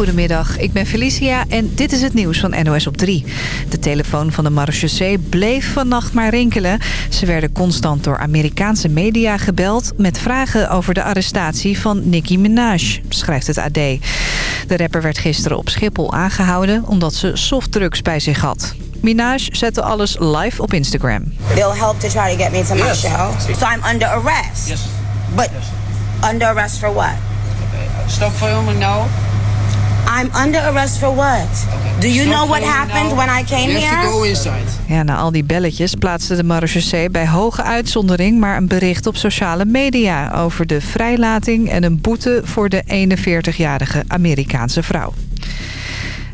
Goedemiddag, ik ben Felicia en dit is het nieuws van NOS op 3. De telefoon van de marechaussee bleef vannacht maar rinkelen. Ze werden constant door Amerikaanse media gebeld... met vragen over de arrestatie van Nicki Minaj, schrijft het AD. De rapper werd gisteren op Schiphol aangehouden... omdat ze softdrugs bij zich had. Minaj zette alles live op Instagram. They'll help to try to get me to my show. So I'm under arrest. Yes. But under arrest for what? Stop filming now. I'm under arrest for what? Do you Stop know what happened now. when I came you have to here? go inside. Ja, na al die belletjes plaatste de marechaussee bij hoge uitzondering... maar een bericht op sociale media over de vrijlating... en een boete voor de 41-jarige Amerikaanse vrouw.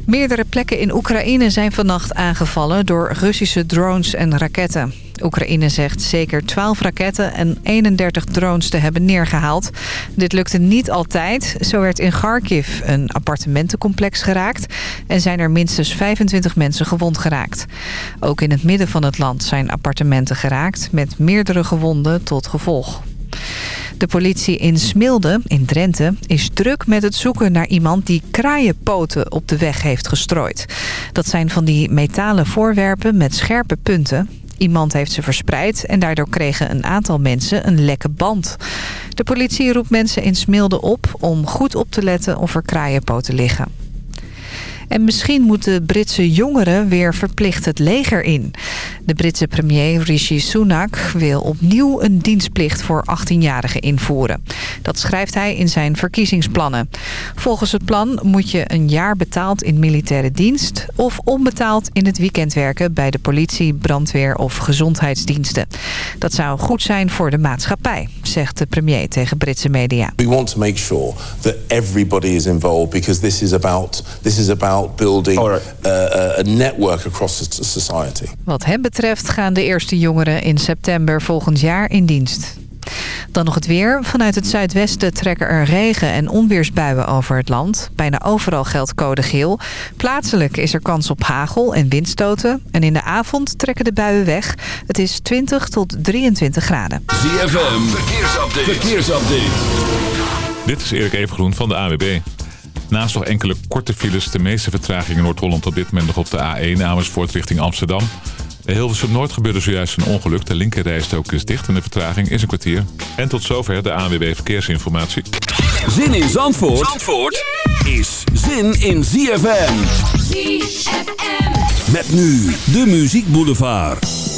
Meerdere plekken in Oekraïne zijn vannacht aangevallen door Russische drones en raketten. Oekraïne zegt zeker 12 raketten en 31 drones te hebben neergehaald. Dit lukte niet altijd. Zo werd in Kharkiv een appartementencomplex geraakt... en zijn er minstens 25 mensen gewond geraakt. Ook in het midden van het land zijn appartementen geraakt... met meerdere gewonden tot gevolg. De politie in Smilde, in Drenthe, is druk met het zoeken naar iemand die kraaienpoten op de weg heeft gestrooid. Dat zijn van die metalen voorwerpen met scherpe punten. Iemand heeft ze verspreid en daardoor kregen een aantal mensen een lekke band. De politie roept mensen in Smilde op om goed op te letten of er kraaienpoten liggen. En misschien moeten Britse jongeren weer verplicht het leger in. De Britse premier Rishi Sunak wil opnieuw een dienstplicht voor 18-jarigen invoeren. Dat schrijft hij in zijn verkiezingsplannen. Volgens het plan moet je een jaar betaald in militaire dienst... of onbetaald in het weekend werken bij de politie, brandweer of gezondheidsdiensten. Dat zou goed zijn voor de maatschappij, zegt de premier tegen Britse media. We want to make sure that everybody is involved because this is about this is about building uh, a network across the society. Wat hem betreft gaan de eerste jongeren in september volgend jaar in dienst. Dan nog het weer. Vanuit het zuidwesten trekken er regen- en onweersbuien over het land. Bijna overal geldt code geel. Plaatselijk is er kans op hagel en windstoten. En in de avond trekken de buien weg. Het is 20 tot 23 graden. ZFM, verkeersupdate. verkeersupdate. Dit is Erik Evengroen van de AWB. Naast nog enkele korte files, de meeste vertraging in Noord-Holland op dit moment nog op de A1 Amersfoort richting Amsterdam. Bij Hilversum Noord gebeurde zojuist een ongeluk. De linkerrijstrook is dicht en de vertraging is een kwartier. En tot zover de ANWB Verkeersinformatie. Zin in Zandvoort, Zandvoort is zin in ZFM. ZFM. Met nu de Muziek Boulevard.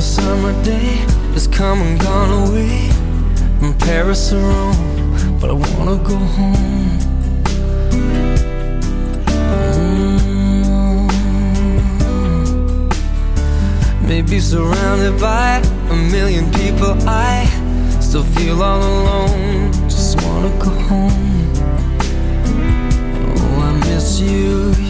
Another summer day has come and gone away. From Paris or Rome, but I wanna go home. Mm. Maybe surrounded by a million people I still feel all alone. Just wanna go home. Oh, I miss you.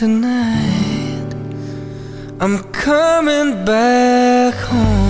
Tonight. I'm coming back home.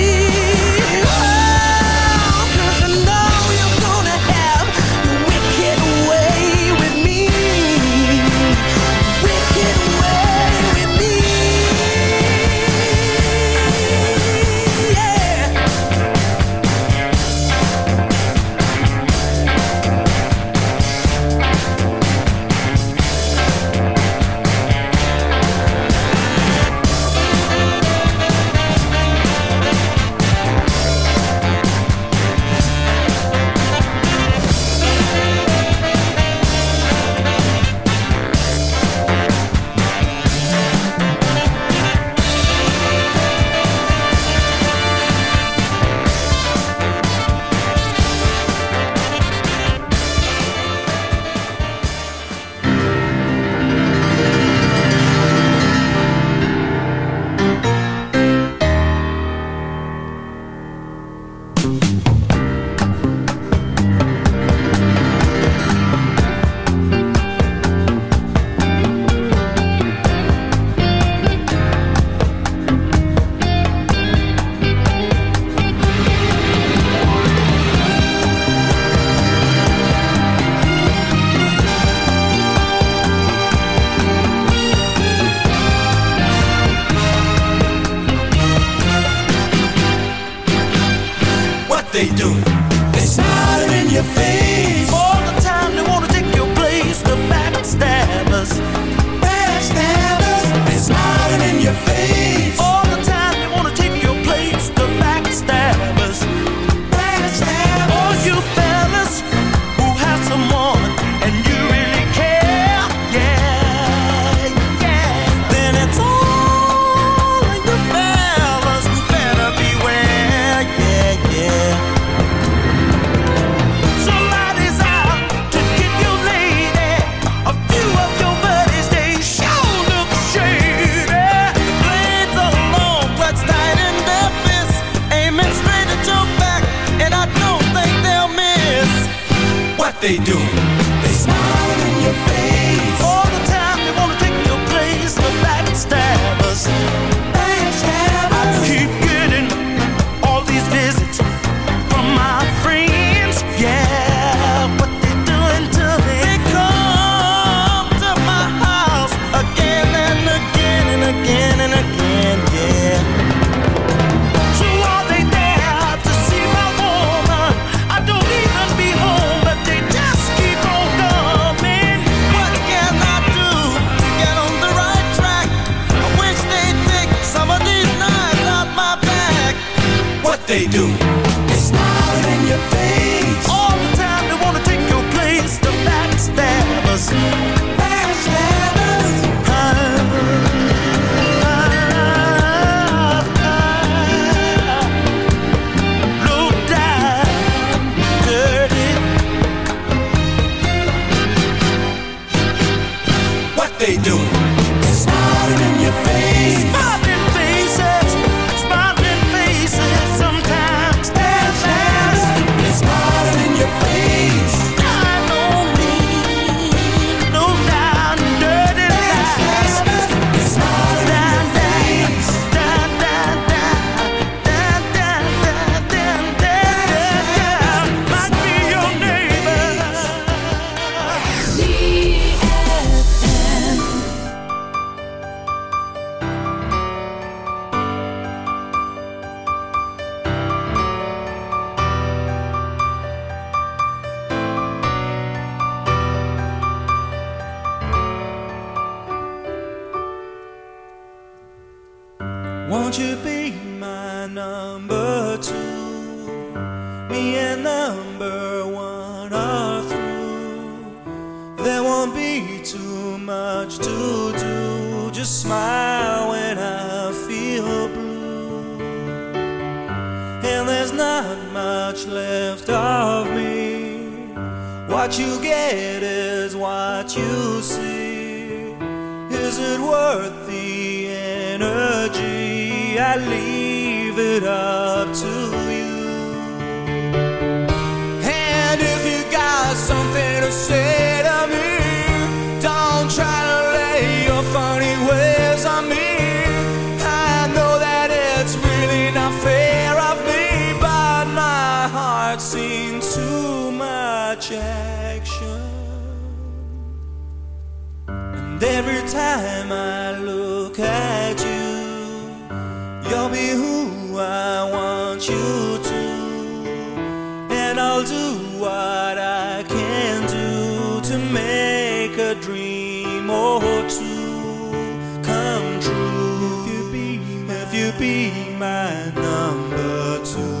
If you be my number two.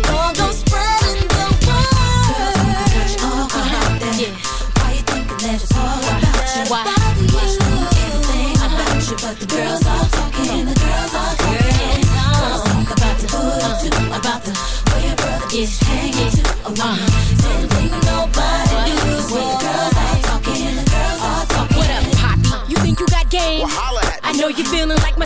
is hanging too. Same thing nobody do. When the girls all talking, the girls all talking. What up, Poppy? You think you got game? I know you're feeling like my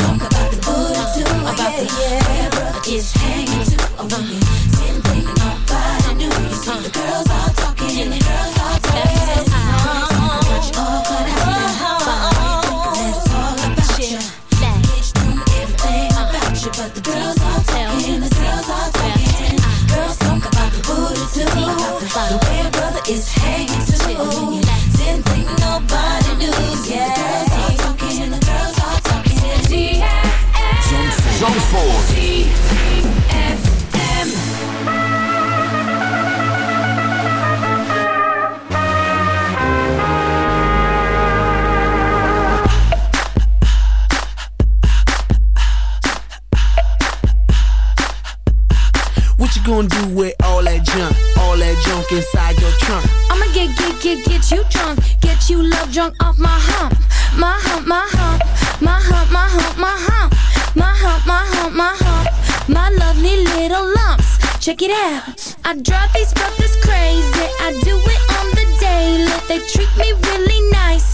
about the way your brother is hanging too. Drunk off my hump. My hump, my hump. My hump, my hump, my hump. My hump, my hump, my hump. My lovely little lumps. Check it out. I drive these brothers crazy. I do it on the daily. They treat me really nicely.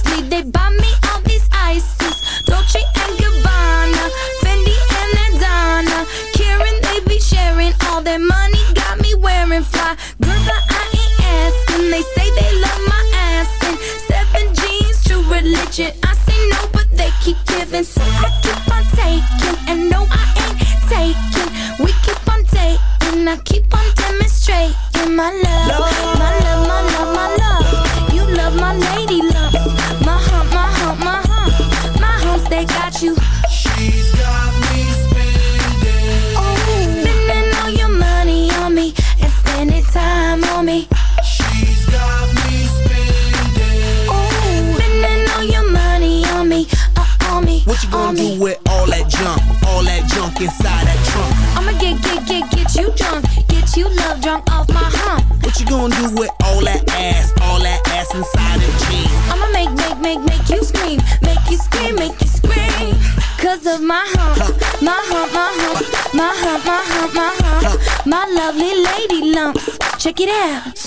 That inside that trunk? I'ma get, get, get, get you drunk, get you love drunk off my hump. What you gonna do with all that ass? All that ass inside them jeans? I'ma make, make, make, make you scream, make you scream, make you scream. Cause of my hump, my hump, my hump, my hump, my hump, my hump, my lovely lady lumps. Check it out.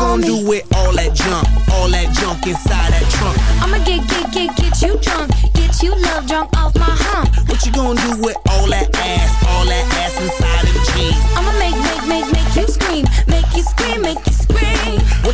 on me. What you gonna do with all that junk? All that junk inside that trunk? I'ma get, get, get, get you drunk, get you love drunk off my hump. What you gonna do with all that ass? All that ass inside of jeans? I'ma make, make, make, make you scream, make you scream, make you scream.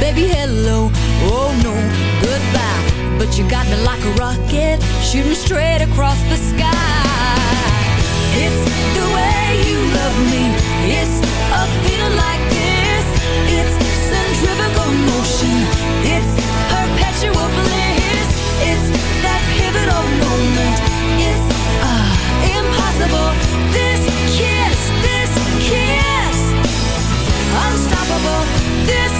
Baby, hello. Oh no, goodbye. But you got me like a rocket, shooting straight across the sky. It's the way you love me. It's a feeling like this. It's centrifugal motion. It's perpetual bliss. It's that pivotal moment. It's ah, impossible. This kiss, this kiss, unstoppable. This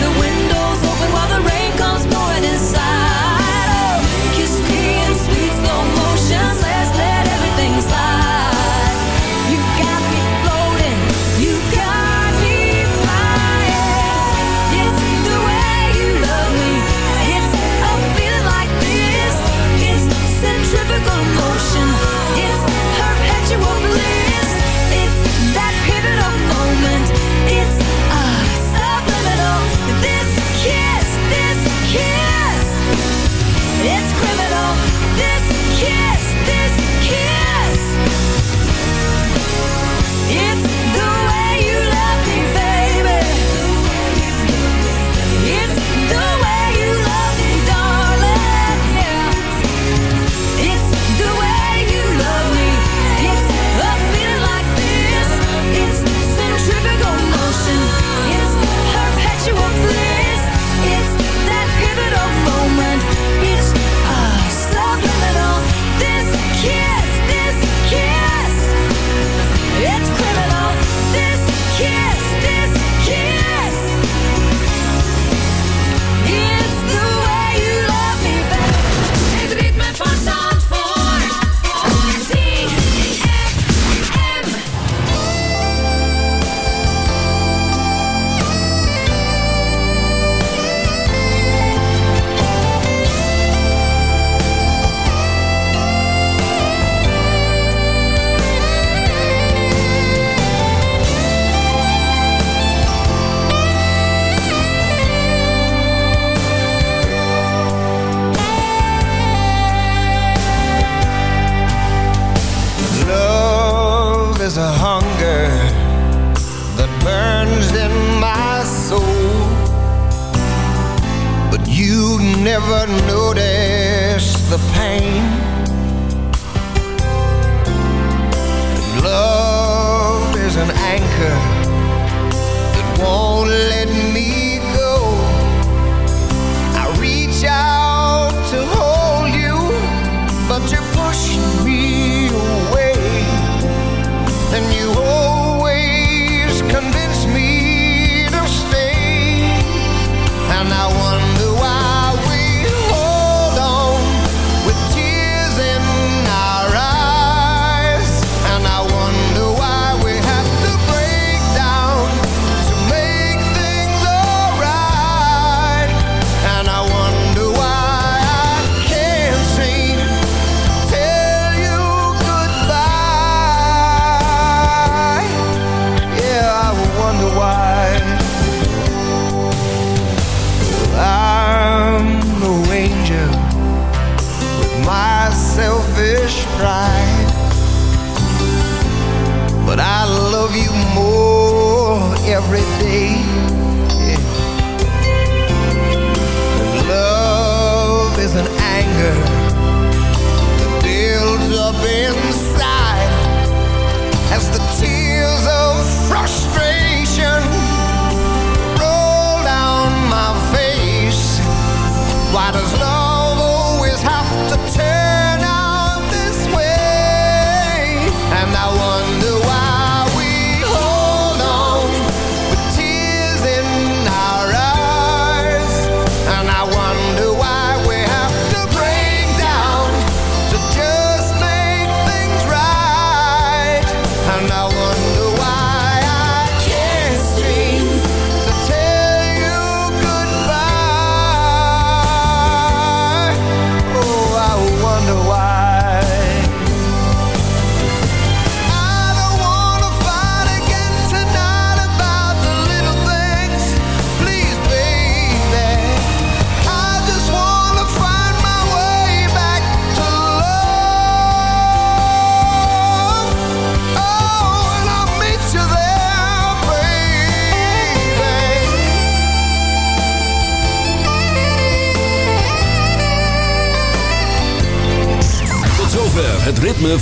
the wind